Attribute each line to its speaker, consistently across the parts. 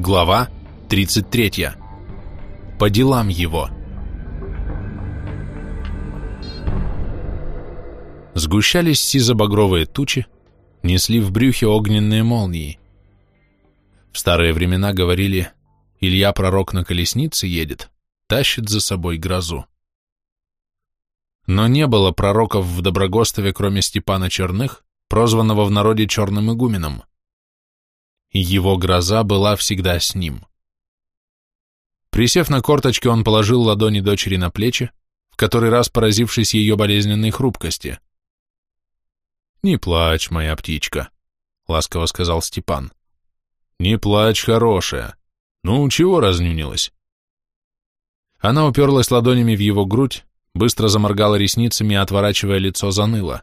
Speaker 1: Глава 33. По делам его. Сгущались сизо-багровые тучи, несли в брюхе огненные молнии. В старые времена говорили, Илья пророк на колеснице едет, тащит за собой грозу. Но не было пророков в Доброгостове, кроме Степана Черных, прозванного в народе Черным игуменом. Его гроза была всегда с ним. Присев на корточки, он положил ладони дочери на плечи, в который раз поразившись ее болезненной хрупкости. «Не плачь, моя птичка», — ласково сказал Степан. «Не плачь, хорошая. Ну, чего разнюнилась?» Она уперлась ладонями в его грудь, быстро заморгала ресницами, отворачивая лицо, заныло.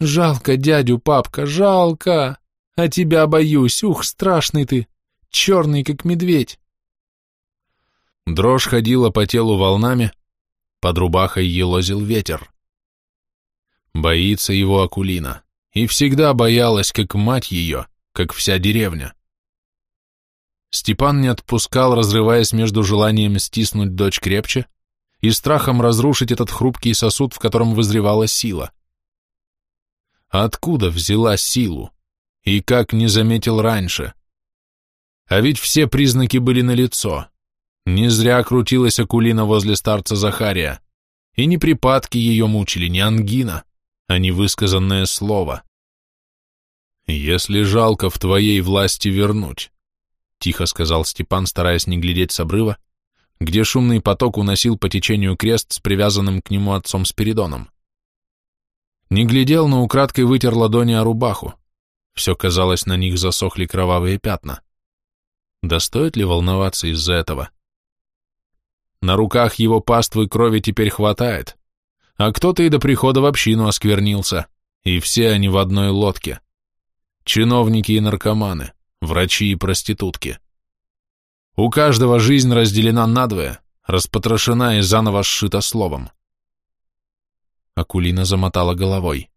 Speaker 1: «Жалко дядю, папка, жалко! А тебя боюсь, ух, страшный ты, черный, как медведь!» Дрожь ходила по телу волнами, под рубахой елозил ветер. Боится его Акулина, и всегда боялась, как мать ее, как вся деревня. Степан не отпускал, разрываясь между желанием стиснуть дочь крепче и страхом разрушить этот хрупкий сосуд, в котором вызревала сила. Откуда взяла силу? И как не заметил раньше? А ведь все признаки были налицо. Не зря крутилась Акулина возле старца Захария, и ни припадки ее мучили, ни ангина, а не высказанное слово. «Если жалко в твоей власти вернуть», — тихо сказал Степан, стараясь не глядеть с обрыва, где шумный поток уносил по течению крест с привязанным к нему отцом Спиридоном. Не глядел, но украдкой вытер ладони о рубаху. Все, казалось, на них засохли кровавые пятна. Да стоит ли волноваться из-за этого? На руках его паствы крови теперь хватает, а кто-то и до прихода в общину осквернился, и все они в одной лодке. Чиновники и наркоманы, врачи и проститутки. У каждого жизнь разделена надвое, распотрошена и заново сшита словом. Акулина замотала головой.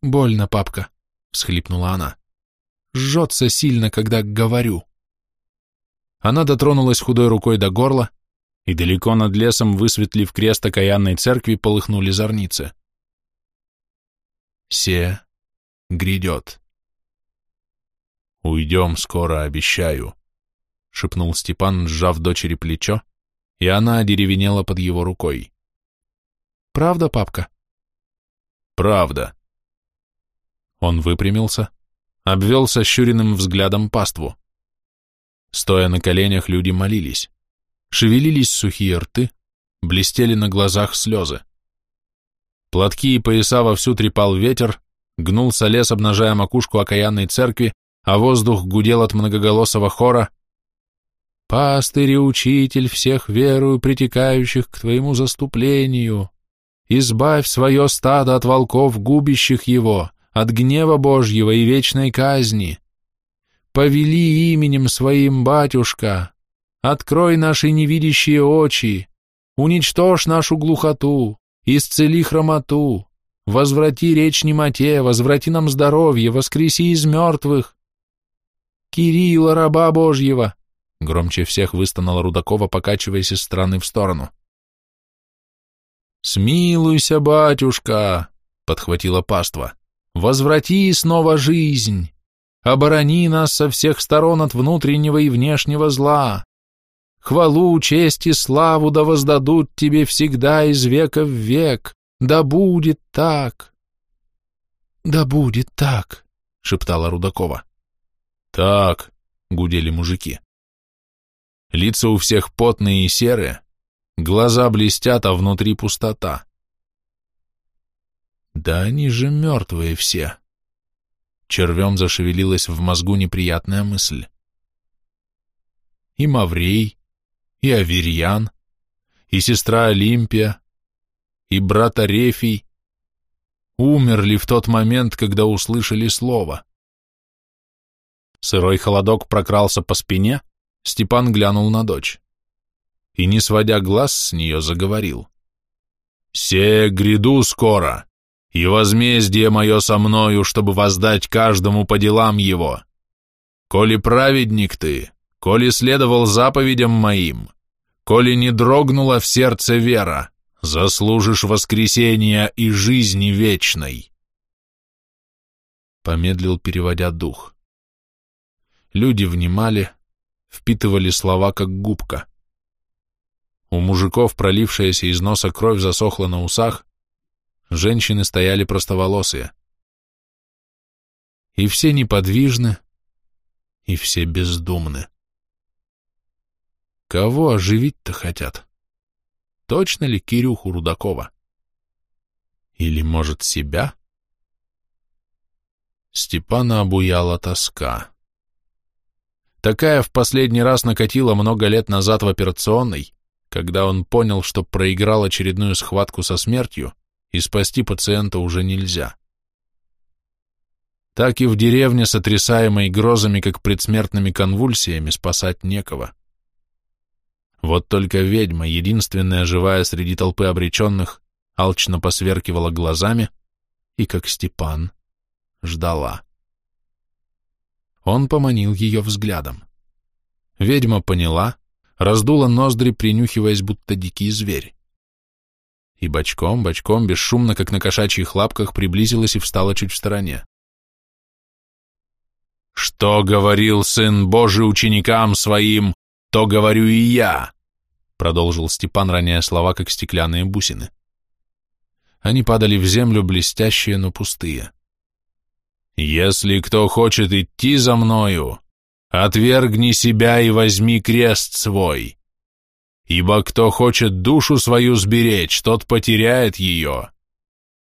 Speaker 1: «Больно, папка», — всхлипнула она. «Жжется сильно, когда говорю». Она дотронулась худой рукой до горла, и далеко над лесом, высветлив крест окаянной церкви, полыхнули зорницы. «Се грядет». «Уйдем скоро, обещаю», — шепнул Степан, сжав дочери плечо, и она одеревенела под его рукой. Правда, папка? Правда. Он выпрямился, обвел сощуренным взглядом паству. Стоя на коленях, люди молились. Шевелились сухие рты, блестели на глазах слезы. Платки и пояса вовсю трепал ветер, гнулся лес, обнажая макушку окаянной церкви, а воздух гудел от многоголосого хора «Пастырь и учитель всех верую, притекающих к твоему заступлению, избавь свое стадо от волков, губящих его, от гнева Божьего и вечной казни. Повели именем своим, батюшка, открой наши невидящие очи, уничтожь нашу глухоту, исцели хромоту, возврати речь немоте, возврати нам здоровье, воскреси из мертвых. Кирилла, раба Божьего, громче всех выстонала Рудакова, покачиваясь из стороны в сторону. «Смилуйся, батюшка!» — подхватила паства. «Возврати снова жизнь! Оборони нас со всех сторон от внутреннего и внешнего зла! Хвалу, честь и славу да воздадут тебе всегда из века в век! Да будет так!» «Да будет так!» — шептала Рудакова. «Так!» — гудели мужики. Лица у всех потные и серые, Глаза блестят, а внутри пустота. Да они же мертвые все. Червем зашевелилась в мозгу неприятная мысль. И Маврей, и Аверьян, и сестра Олимпия, и брат Арефий умерли в тот момент, когда услышали слово. Сырой холодок прокрался по спине, Степан глянул на дочь и, не сводя глаз с нее, заговорил. «Се гряду скоро, и возмездие мое со мною, чтобы воздать каждому по делам его. коли праведник ты, коли следовал заповедям моим, коли не дрогнула в сердце вера, заслужишь воскресения и жизни вечной. Помедлил, переводя дух. Люди внимали, впитывали слова, как губка. У мужиков пролившаяся из носа кровь засохла на усах, женщины стояли простоволосые. И все неподвижны, и все бездумны. Кого оживить-то хотят? Точно ли Кирюху Рудакова? Или, может, себя? Степана обуяла тоска. Такая в последний раз накатила много лет назад в операционной, когда он понял, что проиграл очередную схватку со смертью, и спасти пациента уже нельзя. Так и в деревне, сотрясаемой грозами, как предсмертными конвульсиями, спасать некого. Вот только ведьма, единственная живая среди толпы обреченных, алчно посверкивала глазами и, как Степан, ждала. Он поманил ее взглядом. Ведьма поняла, раздула ноздри, принюхиваясь, будто дикий зверь. И бочком, бочком, бесшумно, как на кошачьих лапках, приблизилась и встала чуть в стороне. «Что говорил Сын Божий ученикам своим, то говорю и я», продолжил Степан, роняя слова, как стеклянные бусины. Они падали в землю, блестящие, но пустые. «Если кто хочет идти за мною, отвергни себя и возьми крест свой. Ибо кто хочет душу свою сберечь, тот потеряет ее.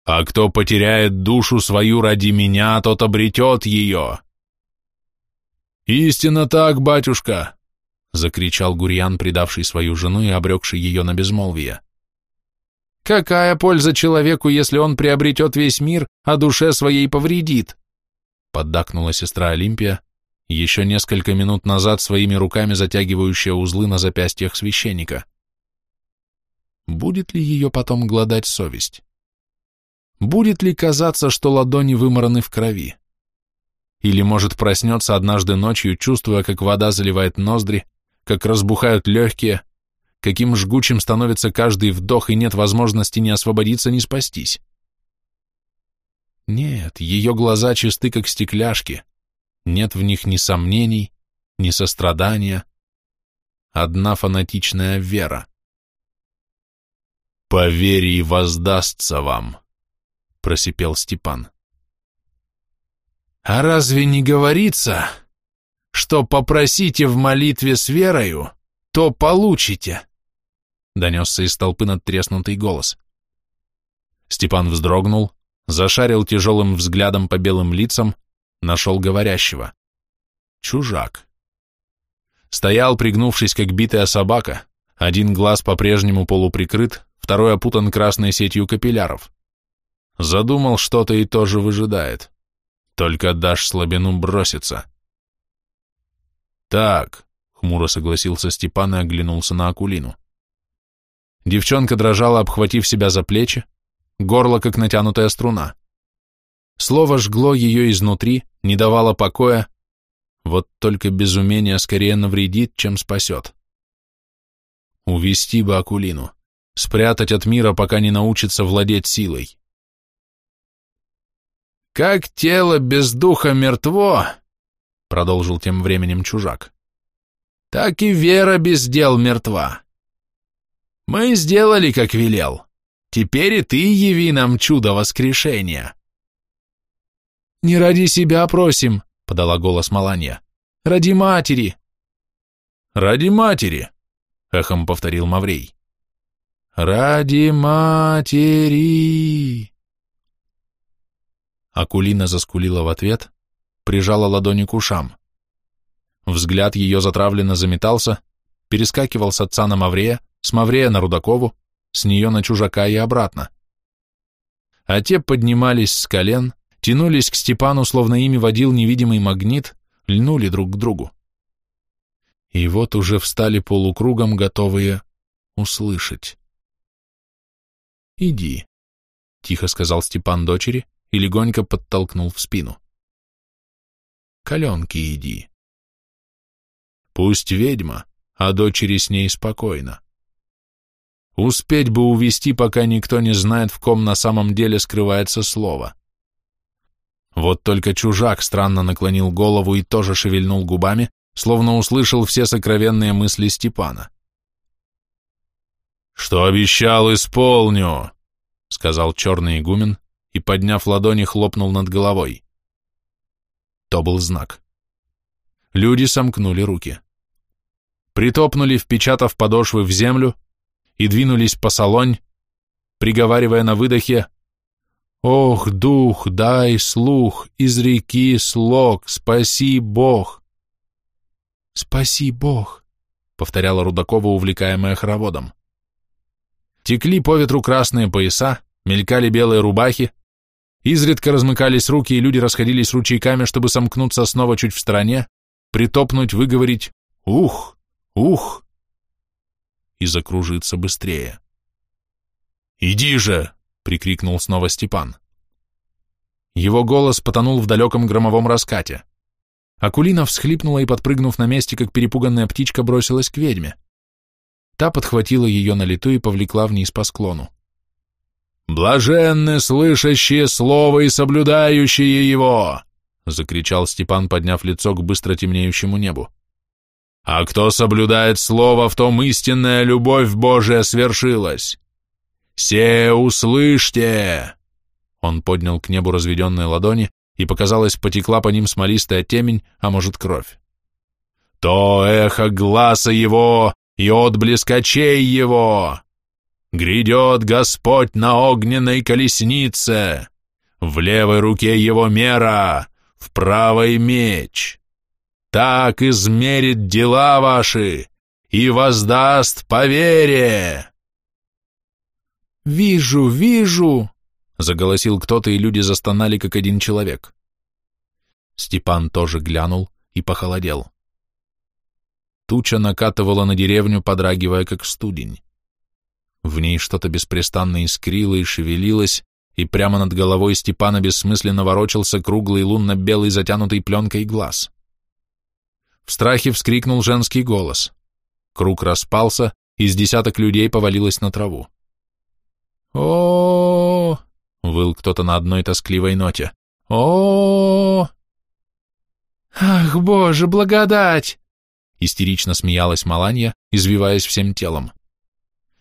Speaker 1: А кто потеряет душу свою ради меня, тот обретет ее. Истинно так, батюшка, закричал Гурьян, предавший свою жену и обрекший ее на безмолвие. Какая польза человеку, если он приобретет весь мир, а душе своей повредит? Поддакнула сестра Олимпия, еще несколько минут назад своими руками затягивающая узлы на запястьях священника. Будет ли ее потом гладать совесть? Будет ли казаться, что ладони вымораны в крови? Или, может, проснется однажды ночью, чувствуя, как вода заливает ноздри, как разбухают легкие, каким жгучим становится каждый вдох, и нет возможности ни освободиться, ни спастись? Нет, ее глаза чисты, как стекляшки, нет в них ни сомнений, ни сострадания, одна фанатичная вера. «Поверь и воздастся вам», — просипел Степан. «А разве не говорится, что попросите в молитве с верою, то получите?» Донесся из толпы надтреснутый голос. Степан вздрогнул, зашарил тяжелым взглядом по белым лицам, Нашел говорящего. Чужак. Стоял, пригнувшись, как битая собака, один глаз по-прежнему полуприкрыт, второй опутан красной сетью капилляров. Задумал что-то и тоже выжидает. Только дашь слабину броситься. Так, хмуро согласился Степан и оглянулся на Акулину. Девчонка дрожала, обхватив себя за плечи, горло, как натянутая струна. Слово жгло ее изнутри, не давало покоя, вот только безумение скорее навредит, чем спасет. Увести бы Акулину, спрятать от мира, пока не научится владеть силой. «Как тело без духа мертво», — продолжил тем временем чужак, — «так и вера без дел мертва. Мы сделали, как велел. Теперь и ты яви нам чудо воскрешения». «Не ради себя просим», — подала голос Маланья. «Ради матери». «Ради матери», — эхом повторил Маврей. «Ради матери!» Акулина заскулила в ответ, прижала ладони к ушам. Взгляд ее затравленно заметался, перескакивал с отца на Маврея, с Маврея на Рудакову, с нее на чужака и обратно. А те поднимались с колен, тянулись к Степану, словно ими водил невидимый магнит, льнули друг к другу. И вот уже встали полукругом, готовые услышать. «Иди», — тихо сказал Степан дочери и легонько подтолкнул в спину. «Каленки иди, Пусть ведьма, а дочери с ней спокойно. Успеть бы увести, пока никто не знает, в ком на самом деле скрывается слово. Вот только чужак странно наклонил голову и тоже шевельнул губами, словно услышал все сокровенные мысли Степана. «Что обещал, исполню!» — сказал черный игумен и, подняв ладони, хлопнул над головой. То был знак. Люди сомкнули руки. Притопнули, впечатав подошвы в землю, и двинулись по салонь, приговаривая на выдохе «Ох, дух, дай слух, из реки слог, спаси Бог!» «Спаси Бог!» — повторяла Рудакова, увлекаемая хороводом. Текли по ветру красные пояса, мелькали белые рубахи, изредка размыкались руки, и люди расходились ручейками, чтобы сомкнуться снова чуть в стороне, притопнуть, выговорить «Ух! Ух!» и закружиться быстрее. «Иди же!» — прикрикнул снова Степан. Его голос потонул в далеком громовом раскате. Акулина всхлипнула и, подпрыгнув на месте, как перепуганная птичка, бросилась к ведьме. Та подхватила ее на лету и повлекла вниз по склону. «Блаженны слышащие слово и соблюдающие его!» — закричал Степан, подняв лицо к быстро темнеющему небу. «А кто соблюдает слово, в том истинная любовь Божия свершилась! Се услышьте!» Он поднял к небу разведенные ладони, и, показалось, потекла по ним смолистая темень, а может, кровь. «То эхо глаза его и отблеск очей его! Грядет Господь на огненной колеснице! В левой руке его мера, в правой меч! Так измерит дела ваши и воздаст по вере!» «Вижу, вижу!» — заголосил кто-то, и люди застонали, как один человек. Степан тоже глянул и похолодел. Туча накатывала на деревню, подрагивая, как студень. В ней что-то беспрестанно искрило и шевелилось, и прямо над головой Степана бессмысленно ворочался круглый лунно-белый затянутый пленкой глаз. В страхе вскрикнул женский голос. Круг распался, из десяток людей повалилось на траву. О выл кто-то на одной тоскливой ноте. о «Ах, Боже, благодать!» Истерично смеялась Маланья, извиваясь всем телом.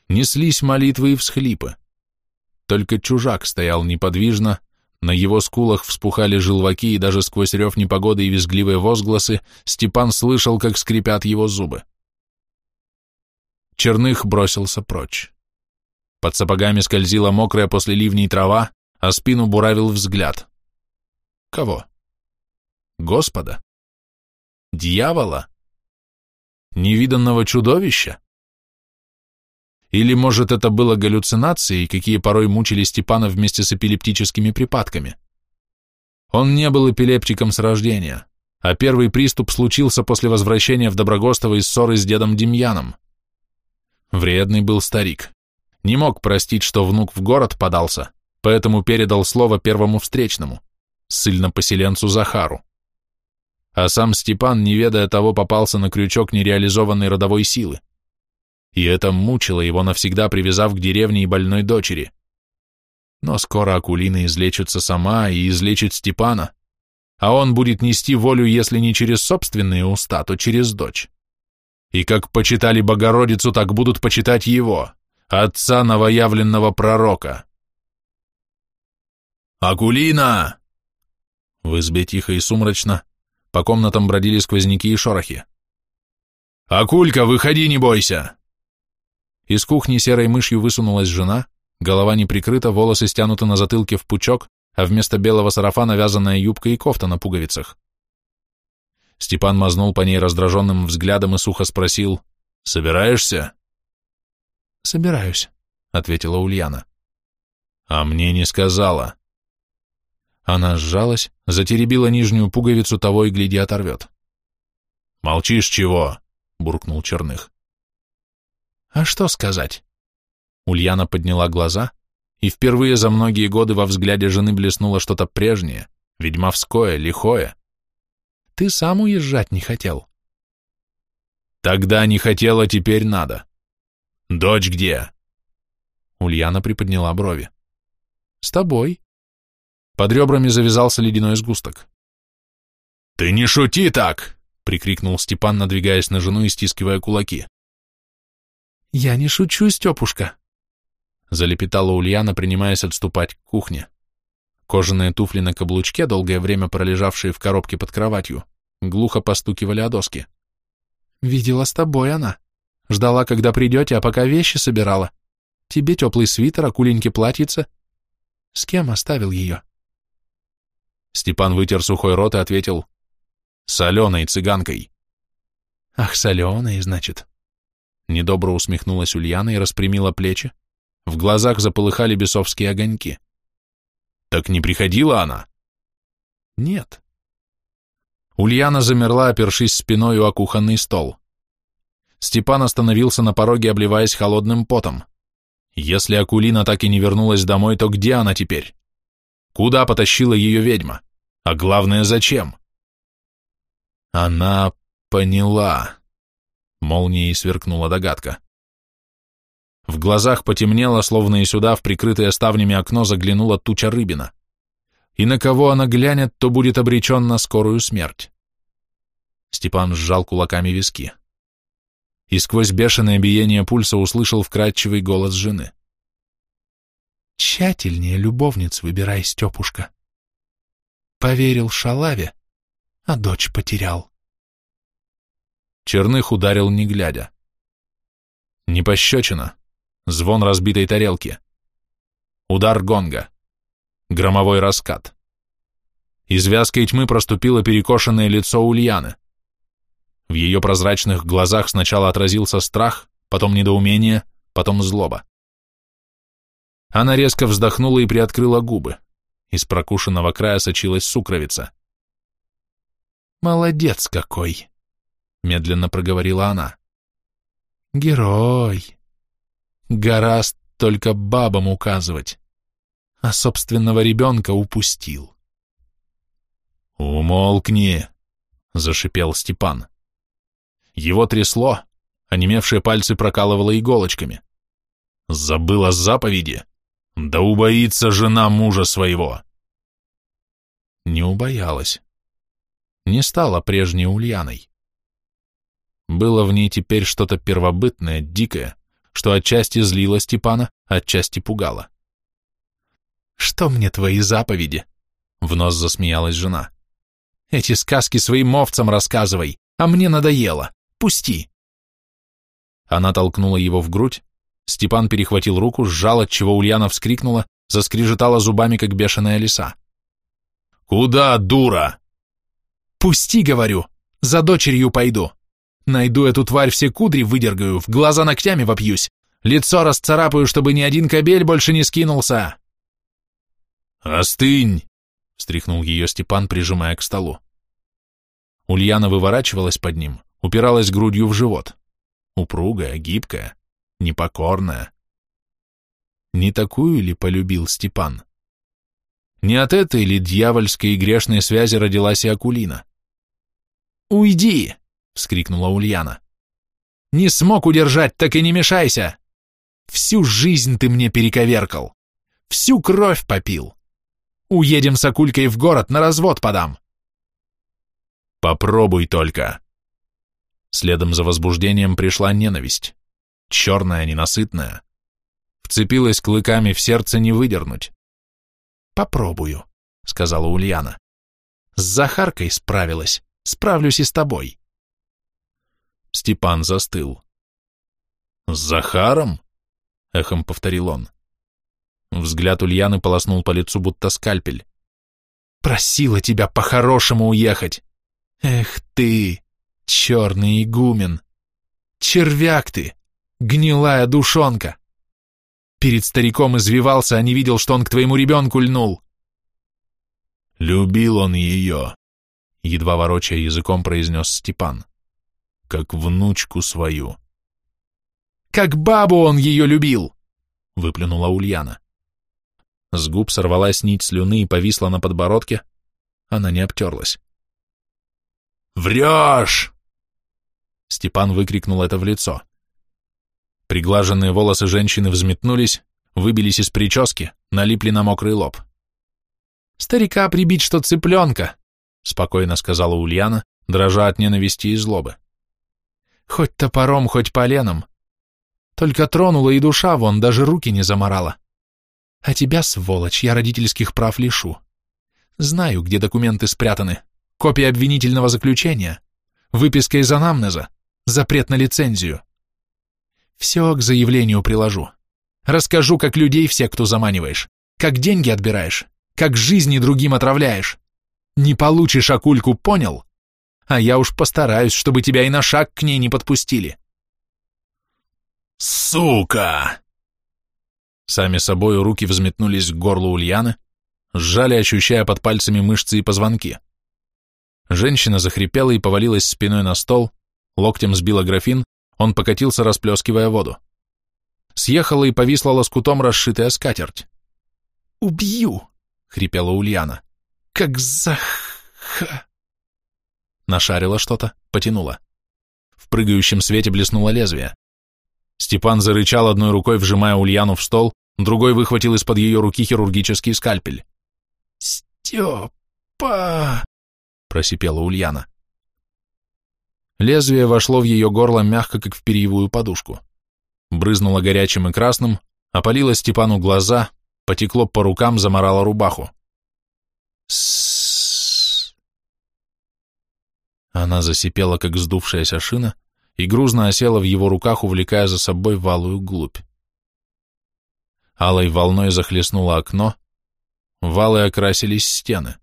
Speaker 1: Неслись молитвы и всхлипы. Только чужак стоял неподвижно, на его скулах вспухали желваки, и даже сквозь рев непогоды и визгливые возгласы Степан слышал, как скрипят его зубы. Черных бросился прочь. Под сапогами скользила мокрая после ливней трава, а спину буравил взгляд. Кого? Господа? Дьявола? Невиданного чудовища? Или, может, это было галлюцинацией, какие порой мучили Степана вместе с эпилептическими припадками? Он не был эпилептиком с рождения, а первый приступ случился после возвращения в Доброгостово из ссоры с дедом Демьяном. Вредный был старик. Не мог простить, что внук в город подался, поэтому передал слово первому встречному, ссыльно-поселенцу Захару. А сам Степан, не ведая того, попался на крючок нереализованной родовой силы и это мучило его, навсегда привязав к деревне и больной дочери. Но скоро Акулина излечится сама и излечит Степана, а он будет нести волю, если не через собственные уста, то через дочь. И как почитали Богородицу, так будут почитать его, отца новоявленного пророка. «Акулина!» В избе тихо и сумрачно, по комнатам бродили сквозняки и шорохи. «Акулька, выходи, не бойся!» Из кухни серой мышью высунулась жена, голова не прикрыта, волосы стянуты на затылке в пучок, а вместо белого сарафана вязаная юбка и кофта на пуговицах. Степан мазнул по ней раздраженным взглядом и сухо спросил, «Собираешься?» «Собираюсь», — ответила Ульяна. «А мне не сказала». Она сжалась, затеребила нижнюю пуговицу, того и гляди оторвет. «Молчишь чего?» — буркнул Черных. А что сказать? Ульяна подняла глаза, и впервые за многие годы во взгляде жены блеснуло что-то прежнее, ведьмовское, лихое. Ты сам уезжать не хотел. Тогда не хотела, теперь надо. Дочь где?
Speaker 2: Ульяна приподняла брови.
Speaker 1: С тобой. Под ребрами завязался ледяной сгусток. «Ты не шути так!» — прикрикнул Степан, надвигаясь на жену и стискивая кулаки.
Speaker 2: «Я не шучу, Степушка», — залепетала Ульяна, принимаясь отступать к кухне. Кожаные туфли на каблучке, долгое время пролежавшие в коробке под кроватью, глухо постукивали о доски. «Видела с тобой она. Ждала, когда придете, а пока вещи собирала. Тебе теплый свитер, акуленьки платьице. С кем оставил ее?»
Speaker 1: Степан вытер сухой рот и ответил, «С Аленой, цыганкой».
Speaker 2: «Ах, с Аленой, значит».
Speaker 1: Недобро усмехнулась Ульяна и распрямила плечи. В глазах заполыхали бесовские огоньки. Так не приходила она?
Speaker 2: Нет.
Speaker 1: Ульяна замерла, опершись спиной о кухонный стол. Степан остановился на пороге, обливаясь холодным потом. Если Акулина так и не вернулась домой, то где она теперь? Куда потащила ее ведьма? А главное, зачем? Она поняла. Молнией сверкнула догадка. В глазах потемнело, словно и сюда, в прикрытое ставнями окно, заглянула туча рыбина. И на кого она глянет, то будет обречен на скорую смерть. Степан сжал кулаками виски. И сквозь бешеное биение пульса услышал вкрадчивый голос жены.
Speaker 2: «Тщательнее любовниц выбирай, Степушка. Поверил шалаве, а дочь потерял».
Speaker 1: Черных ударил не глядя. Не пощечина, звон разбитой тарелки, удар гонга, громовой раскат. Из вязкой тьмы проступило перекошенное лицо Ульяны. В ее прозрачных глазах сначала отразился страх, потом недоумение, потом злоба. Она резко вздохнула и приоткрыла губы. Из прокушенного края сочилась сукровица.
Speaker 2: «Молодец какой!» — медленно проговорила она. «Герой!» Гораст только бабам указывать, а собственного ребенка упустил.
Speaker 1: «Умолкни!» — зашипел Степан. Его трясло, онемевшие пальцы прокалывало иголочками. Забыла заповеди? Да убоится жена мужа своего! Не убоялась. Не стала прежней Ульяной. Было в ней теперь что-то первобытное, дикое, что отчасти злило Степана, отчасти пугало.
Speaker 2: «Что мне твои заповеди?» — в нос засмеялась жена. «Эти сказки своим овцам рассказывай, а мне надоело. Пусти!»
Speaker 1: Она толкнула его в грудь, Степан перехватил руку, сжал, отчего Ульяна вскрикнула, заскрежетала зубами, как бешеная лиса. «Куда, дура?»
Speaker 2: «Пусти, говорю, за дочерью пойду!» Найду эту тварь, все кудри выдергаю, в глаза ногтями вопьюсь, лицо расцарапаю, чтобы ни один кобель больше не скинулся.
Speaker 1: «Остынь!» — встряхнул ее Степан, прижимая к столу. Ульяна выворачивалась под ним, упиралась грудью в живот. Упругая, гибкая, непокорная. Не такую ли полюбил Степан? Не от этой ли дьявольской и грешной связи родилась и Акулина?
Speaker 2: «Уйди!» — вскрикнула Ульяна. «Не смог удержать, так и не мешайся! Всю жизнь ты мне перековеркал, всю кровь попил. Уедем с Акулькой в город, на развод подам».
Speaker 1: «Попробуй только!» Следом за возбуждением пришла ненависть, черная, ненасытная. Вцепилась клыками в сердце не выдернуть.
Speaker 2: «Попробую», — сказала Ульяна. «С Захаркой справилась, справлюсь и с тобой».
Speaker 1: Степан застыл. «С Захаром?» — эхом повторил он. Взгляд Ульяны полоснул по лицу, будто скальпель.
Speaker 2: «Просила тебя по-хорошему уехать! Эх ты, черный игумен! Червяк ты, гнилая душонка! Перед стариком извивался, а не видел, что он к твоему ребенку льнул!»
Speaker 1: «Любил он ее!» — едва ворочая языком произнес Степан как внучку свою.
Speaker 2: «Как бабу он ее любил!» — выплюнула Ульяна.
Speaker 1: С губ сорвалась нить слюны и повисла на подбородке. Она не обтерлась. «Врешь!» Степан выкрикнул это в лицо. Приглаженные волосы женщины взметнулись, выбились из прически, налипли на мокрый лоб.
Speaker 2: «Старика прибить, что цыпленка!» — спокойно сказала Ульяна, дрожа от ненависти и злобы. «Хоть топором, хоть поленом. Только тронула и душа вон, даже руки не заморала. А тебя, сволочь, я родительских прав лишу. Знаю, где документы спрятаны. Копия обвинительного заключения, выписка из анамнеза, запрет на лицензию. Все к заявлению приложу. Расскажу, как людей все, кто заманиваешь, как деньги отбираешь, как жизни другим отравляешь. Не получишь акульку, понял? А я уж постараюсь, чтобы тебя и на шаг к ней не подпустили.
Speaker 1: «Сука!» Сами собой руки взметнулись к горлу Ульяны, сжали, ощущая под пальцами мышцы и позвонки. Женщина захрипела и повалилась спиной на стол, локтем сбила графин, он покатился, расплескивая воду. Съехала и повисла лоскутом расшитая скатерть.
Speaker 2: «Убью!» — хрипела Ульяна. «Как за...»
Speaker 1: Нашарила что-то, потянула. В прыгающем свете блеснуло лезвие. Степан зарычал одной рукой, вжимая Ульяну в стол, другой выхватил из-под ее руки хирургический скальпель.
Speaker 2: «Степа!»
Speaker 1: — просипела Ульяна. Лезвие вошло в ее горло мягко, как в перьевую подушку. Брызнуло горячим и красным, опалило Степану глаза, потекло по рукам, заморало рубаху. С Она засипела, как сдувшаяся шина, и грузно осела в его руках, увлекая за собой валую глубь. Алой волной захлестнуло окно, валы окрасились стены.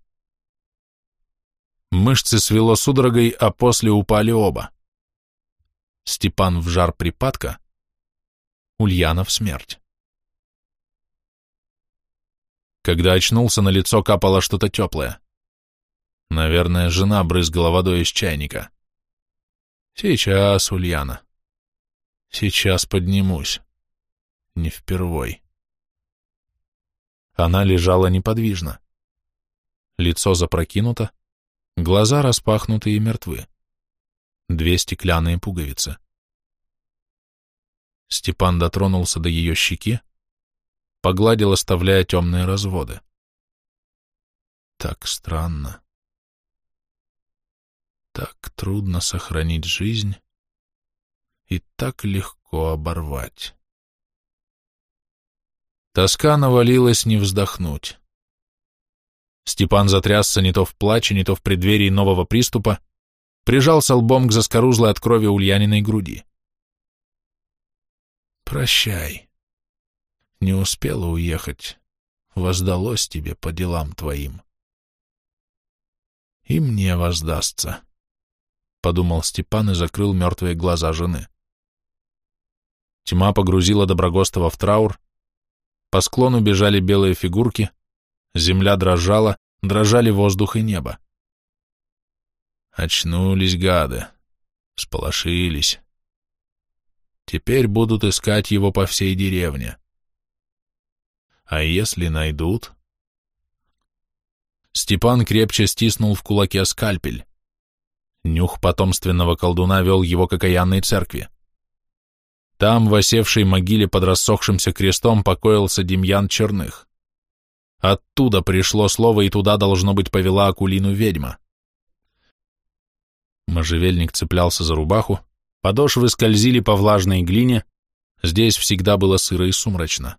Speaker 1: Мышцы свело судорогой, а после упали оба. Степан в жар припадка, Ульяна в смерть. Когда очнулся, на лицо капало что-то теплое. Наверное, жена брызгала водой из чайника. Сейчас, Ульяна. Сейчас поднимусь. Не впервой. Она лежала неподвижно. Лицо запрокинуто, глаза распахнуты и мертвы. Две стеклянные пуговицы. Степан дотронулся до ее щеки, погладил, оставляя темные разводы. Так странно. Так трудно сохранить жизнь и так легко оборвать. Тоска навалилась не вздохнуть. Степан затрясся не то в плаче, не то в преддверии нового приступа, прижался лбом к заскорузлой от крови Ульяниной груди. «Прощай. Не успела уехать. Воздалось тебе по делам твоим. И мне воздастся», — подумал Степан и закрыл мертвые глаза жены. Тьма погрузила Доброгостова в траур, по склону бежали белые фигурки, земля дрожала, дрожали воздух и небо. Очнулись гады, сполошились. Теперь будут искать его по всей деревне. А если найдут? Степан крепче стиснул в кулаке скальпель. Нюх потомственного колдуна вел его к окаянной церкви. Там, в осевшей могиле под рассохшимся крестом, покоился Демьян Черных. Оттуда пришло слово, и туда, должно быть, повела Акулину ведьма. Можжевельник цеплялся за рубаху, подошвы скользили по влажной глине, здесь всегда было сыро и сумрачно.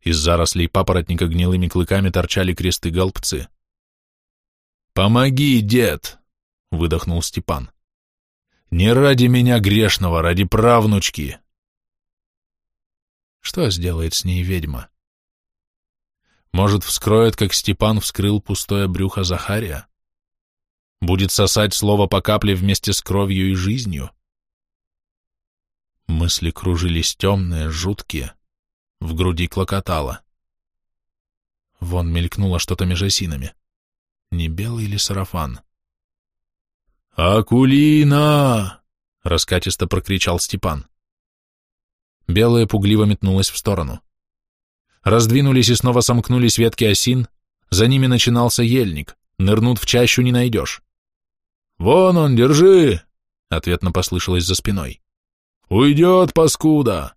Speaker 1: Из зарослей папоротника гнилыми клыками торчали кресты-голбцы. «Помоги, дед!» — выдохнул Степан. Не ради меня грешного, ради правнучки. Что сделает с ней ведьма? Может, вскроет, как Степан вскрыл пустое брюхо Захария? Будет сосать слово по капле вместе с кровью и жизнью? Мысли кружились темные, жуткие, в груди клокотало. Вон мелькнуло что-то меж осинами. Не белый ли сарафан? «Акулина!» — раскатисто прокричал Степан. Белая пугливо метнулась в сторону. Раздвинулись и снова сомкнулись ветки осин, за ними начинался ельник, нырнут в чащу не найдешь. «Вон он, держи! ответно послышалось за спиной. «Уйдет, паскуда!»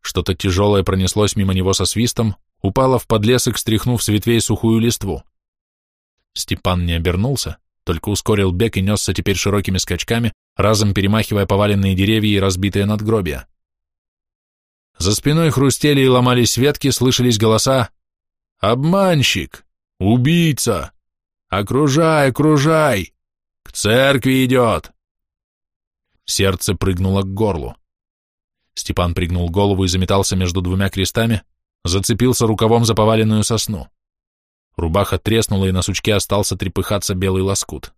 Speaker 1: Что-то тяжелое пронеслось мимо него со свистом, упало в подлесок, стряхнув с ветвей сухую листву. Степан не обернулся, только ускорил бег и несся теперь широкими скачками, разом перемахивая поваленные деревья и разбитые надгробия. За спиной хрустели и ломались ветки, слышались голоса «Обманщик! Убийца! Окружай, окружай! К церкви идет!» Сердце прыгнуло к горлу. Степан пригнул голову и заметался между двумя крестами, зацепился рукавом за поваленную сосну. Рубаха треснула, и на сучке остался трепыхаться белый лоскут.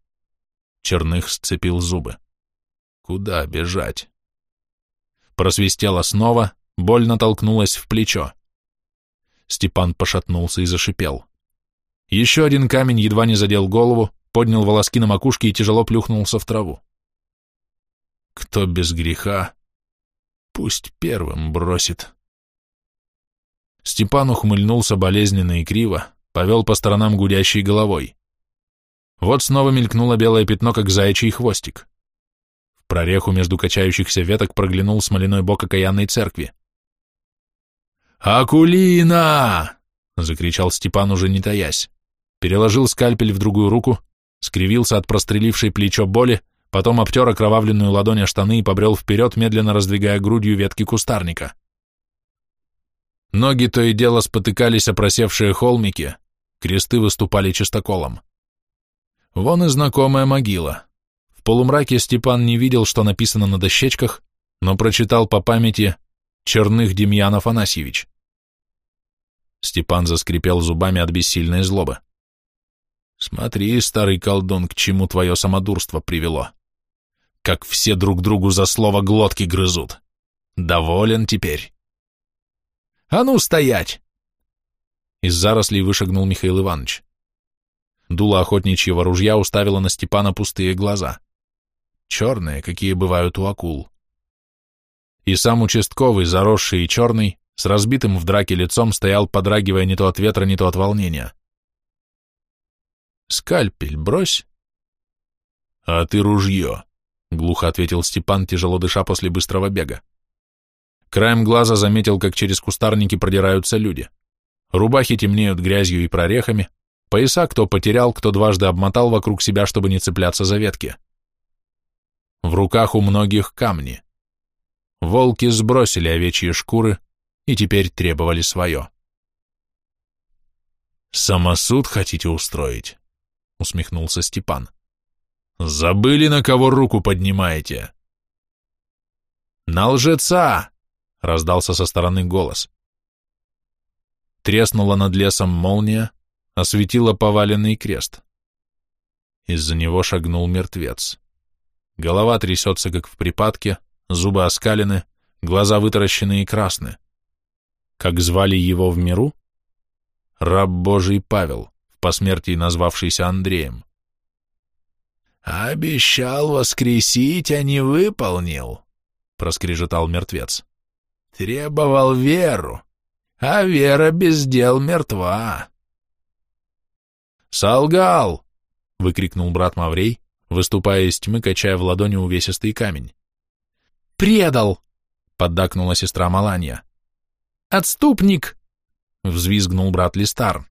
Speaker 1: Черных сцепил зубы. Куда бежать? Просвистела снова, больно толкнулась в плечо. Степан пошатнулся и зашипел. Еще один камень едва не задел голову, поднял волоски на макушке и тяжело плюхнулся в траву. Кто без греха, пусть первым бросит. Степан ухмыльнулся болезненно и криво, повел по сторонам гудящей головой. Вот снова мелькнуло белое пятно, как заячий хвостик. В прореху между качающихся веток проглянул смоляной бок окаянной церкви. «Акулина!» — закричал Степан, уже не таясь. Переложил скальпель в другую руку, скривился от прострелившей плечо боли, потом обтер окровавленную ладонь о штаны и побрел вперед, медленно раздвигая грудью ветки кустарника. Ноги то и дело спотыкались о просевшие холмики, кресты выступали чистоколом. Вон и знакомая могила. В полумраке Степан не видел, что написано на дощечках, но прочитал по памяти «Черных Демьян Афанасьевич». Степан заскрипел зубами от бессильной злобы. «Смотри, старый колдун, к чему твое самодурство привело. Как все друг другу за слово глотки грызут. Доволен теперь?» «А ну, стоять!» Из зарослей вышагнул Михаил Иванович. Дуло охотничьего ружья уставило на Степана пустые глаза. Черные, какие бывают у акул. И сам участковый, заросший и черный, с разбитым в драке лицом, стоял, подрагивая не то от ветра, не то от волнения. «Скальпель брось». «А ты ружье», — глухо ответил Степан, тяжело дыша после быстрого бега. Краем глаза заметил, как через кустарники продираются люди. Рубахи темнеют грязью и прорехами, пояса кто потерял, кто дважды обмотал вокруг себя, чтобы не цепляться за ветки. В руках у многих камни. Волки сбросили овечьи шкуры и теперь требовали свое. «Самосуд хотите устроить?» — усмехнулся Степан. «Забыли, на кого руку поднимаете?» «На лжеца!» — раздался со стороны голос. Треснула над лесом молния, осветила поваленный крест. Из-за него шагнул мертвец. Голова трясется, как в припадке, зубы оскалены, глаза вытаращены и красны. Как звали его в миру? Раб Божий Павел, в посмертии назвавшийся Андреем. «Обещал воскресить, а не выполнил», — проскрежетал мертвец. «Требовал веру, а вера без дел мертва. «Солгал!» — выкрикнул брат Маврей, выступая из тьмы, качая в ладони увесистый камень. «Предал!» — поддакнула сестра Маланья. «Отступник!» — взвизгнул брат Листар.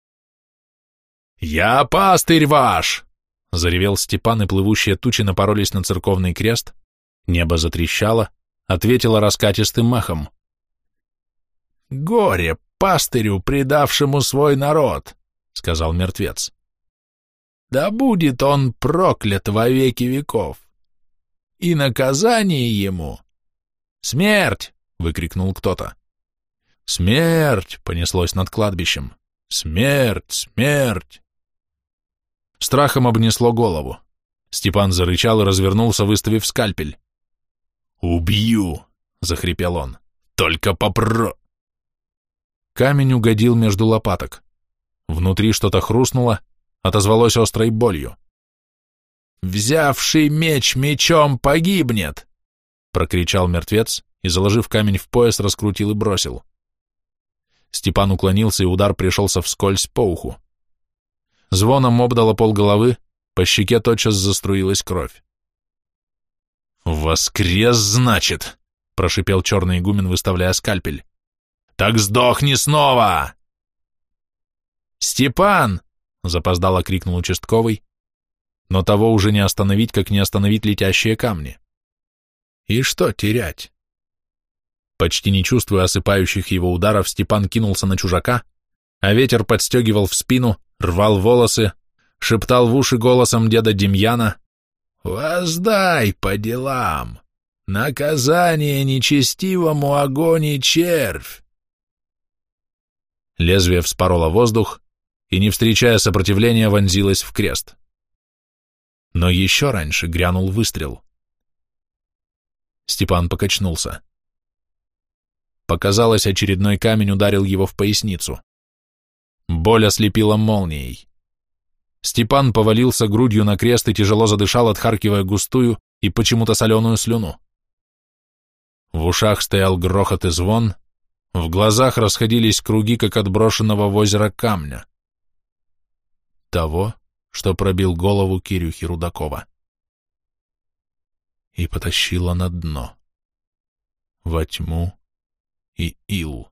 Speaker 1: «Я пастырь ваш!» — заревел Степан, и плывущие тучи напоролись на церковный крест. Небо затрещало, ответило раскатистым махом. «Горе пастырю, предавшему свой народ», — сказал мертвец. «Да будет он проклят во веки веков. И наказание ему...» «Смерть!» — выкрикнул кто-то. «Смерть!» — понеслось над кладбищем. «Смерть! Смерть!» Страхом обнесло голову. Степан зарычал и развернулся, выставив скальпель. «Убью!» — захрипел он. «Только попро...» Камень угодил между лопаток. Внутри что-то хрустнуло, отозвалось острой болью. «Взявший меч мечом погибнет!» — прокричал мертвец и, заложив камень в пояс, раскрутил и бросил. Степан уклонился, и удар пришелся вскользь по уху. Звоном обдало пол головы, по щеке тотчас заструилась кровь. «Воскрес, значит!» — прошипел черный игумен, выставляя скальпель. «Так сдохни снова!»
Speaker 2: «Степан!» — запоздало крикнул участковый, но того уже не остановить, как не остановить летящие камни. И что терять? Почти не чувствуя осыпающих его ударов, Степан кинулся на чужака, а ветер подстегивал в спину, рвал волосы, шептал в уши голосом деда Демьяна «Воздай по делам! Наказание нечестивому огонь и червь!» Лезвие вспороло воздух и, не встречая сопротивления, вонзилось в крест. Но еще раньше грянул выстрел. Степан покачнулся. Показалось, очередной камень ударил его в поясницу. Боль ослепила молнией. Степан повалился грудью на крест и тяжело задышал, отхаркивая густую и почему-то соленую слюну. В ушах стоял грохот и звон, в глазах расходились круги, как от брошенного в озеро камня. Того, что пробил голову Кирюхи Рудакова. И потащило на дно. Во тьму и ил.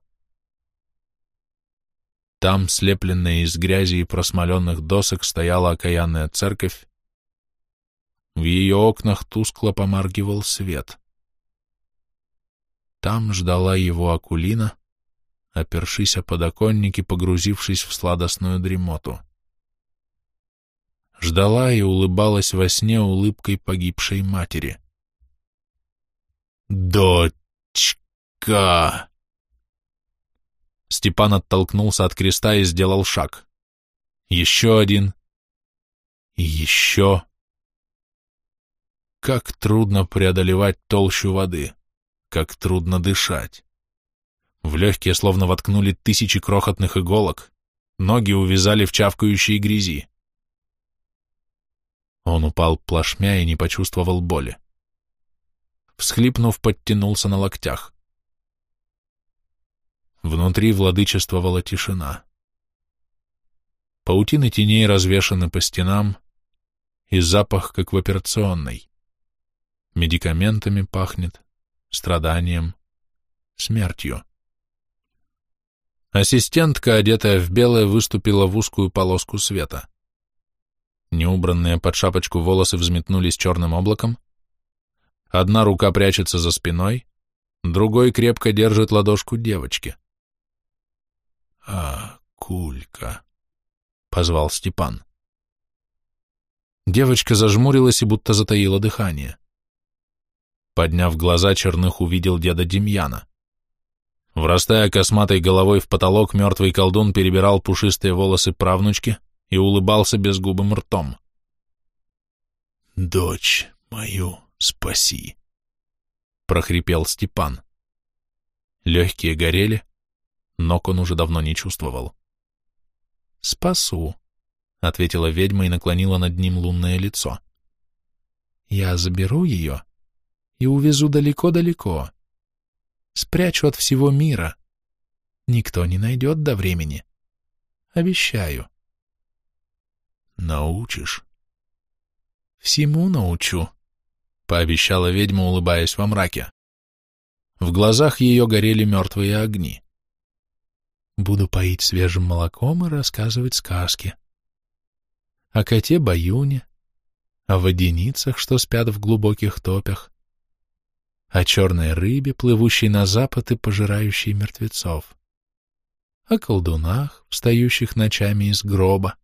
Speaker 2: Там, слепленная из грязи и просмоленных досок, стояла окаянная церковь. В ее окнах тускло помаргивал свет. Там ждала его Акулина, опершись о подоконнике, погрузившись в сладостную дремоту. Ждала и улыбалась во сне улыбкой погибшей матери. «Дочка!» Степан оттолкнулся от креста и сделал шаг. Еще один. Еще. Как трудно преодолевать толщу воды. Как трудно дышать. В легкие словно воткнули тысячи крохотных иголок. Ноги увязали в чавкающей грязи. Он упал плашмя и не почувствовал боли. Всхлипнув, подтянулся на локтях. Внутри владычествовала тишина. Паутины теней развешаны по стенам, и запах, как в операционной. Медикаментами пахнет, страданием, смертью. Ассистентка, одетая в белое, выступила в узкую полоску света. Неубранные под шапочку волосы взметнулись черным облаком. Одна рука прячется за спиной, другой крепко держит ладошку девочки. «А, Кулька!» — позвал Степан. Девочка зажмурилась и будто затаила дыхание. Подняв глаза, Черных увидел деда Демьяна. Врастая косматой головой в потолок, мертвый колдун перебирал пушистые волосы правнучки и улыбался безгубым ртом. «Дочь мою спаси!» — прохрипел Степан. Легкие горели, Ног он уже давно не чувствовал. «Спасу», — ответила ведьма и наклонила над ним лунное лицо. «Я заберу ее и увезу далеко-далеко. Спрячу от всего мира. Никто не найдет до времени. Обещаю». «Научишь?» «Всему научу», — пообещала ведьма, улыбаясь во мраке. В глазах ее горели мертвые огни. Буду поить свежим молоком и рассказывать сказки. О коте Баюне, о водяницах, что спят в глубоких топях, о черной рыбе, плывущей на запад и пожирающей мертвецов, о колдунах, встающих ночами из гроба.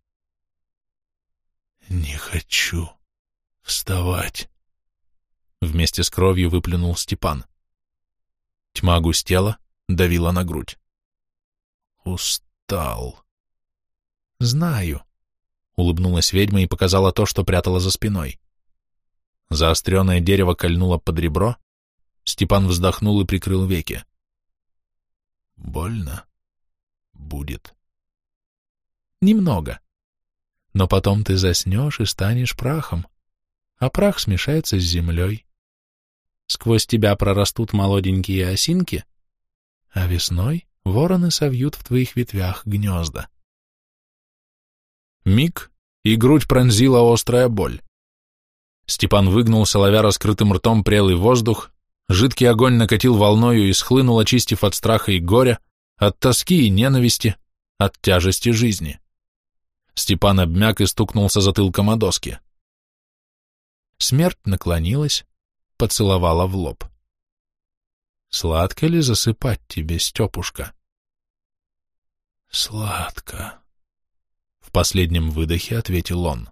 Speaker 2: «Не хочу вставать», — вместе с кровью выплюнул Степан. Тьма густела, давила на грудь. Устал. Знаю. Улыбнулась ведьма и показала то, что прятала за спиной. Заостренное дерево кольнуло под ребро. Степан вздохнул и прикрыл веки. Больно будет. Немного. Но потом ты заснешь и станешь прахом, а прах смешается с землей. Сквозь тебя прорастут молоденькие осинки, а весной вороны совьют в твоих ветвях гнезда. Миг, и грудь пронзила острая боль.
Speaker 1: Степан выгнулся, ловя раскрытым ртом прелый воздух, жидкий огонь накатил волною и схлынул, очистив от страха и горя, от тоски и ненависти, от тяжести жизни. Степан обмяк и стукнулся затылком о доски. Смерть наклонилась, поцеловала в лоб. «Сладко ли засыпать тебе, Степушка?» «Сладко», — в последнем выдохе ответил он.